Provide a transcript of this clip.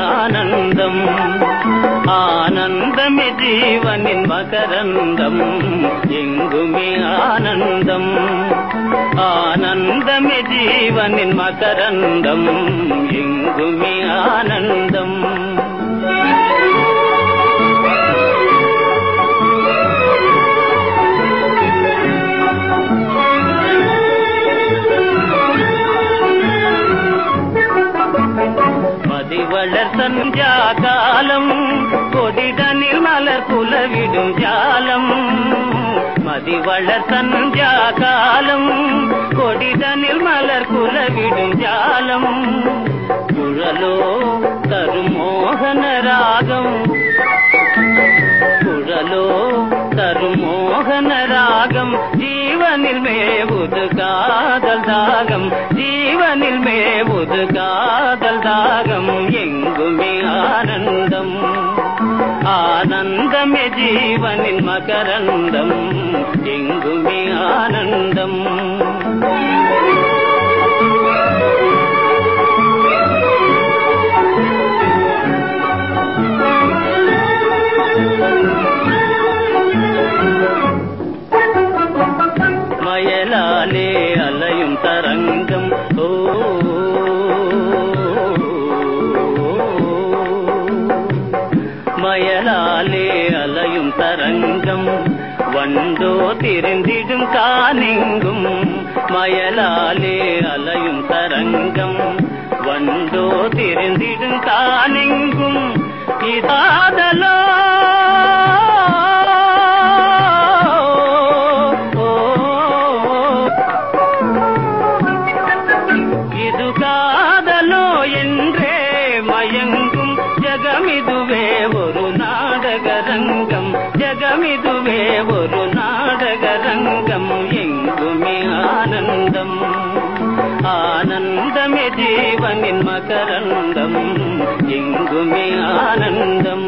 ആനന്ദം ആനന്ദമേ ജീവനിൻ മകരന്ദം എങ്കുമേ ആനന്ദം ആനന്ദമേ ജീവനിൻ മകരന്ദം എങ്കുമേ ആനന്ദം வளர் சந்தியா காலம் கொடிதனில் மலர் குலவிடும் ஜாலம். மதிவளர் சந்தியா காலம் கொடிதனில் மலர் குலவிடும் ஜாலம். குழலோ தருமோகன ராகம். குழலோ தருமோகன ராகம். ஜீவனில் மேவுது காதல் தாகம். ஜீவனில் மேவுது காதல் தாகம். எங்க ஆனந்தமே ஜீவனின் மகரந்தம் எங்குமே ஆனந்தம் மயலாலே அலையும் தரங்கம் ஓ காலே அலையும் தரங்கம். வண்டோ திரிந்திடும் கானெங்கும். மயலாலே அலையும் தரங்கம். வண்டோ திரிந்திடும் கா ജീവനിൻ മകരന്തം എങ്കുമേ ആനന്ദം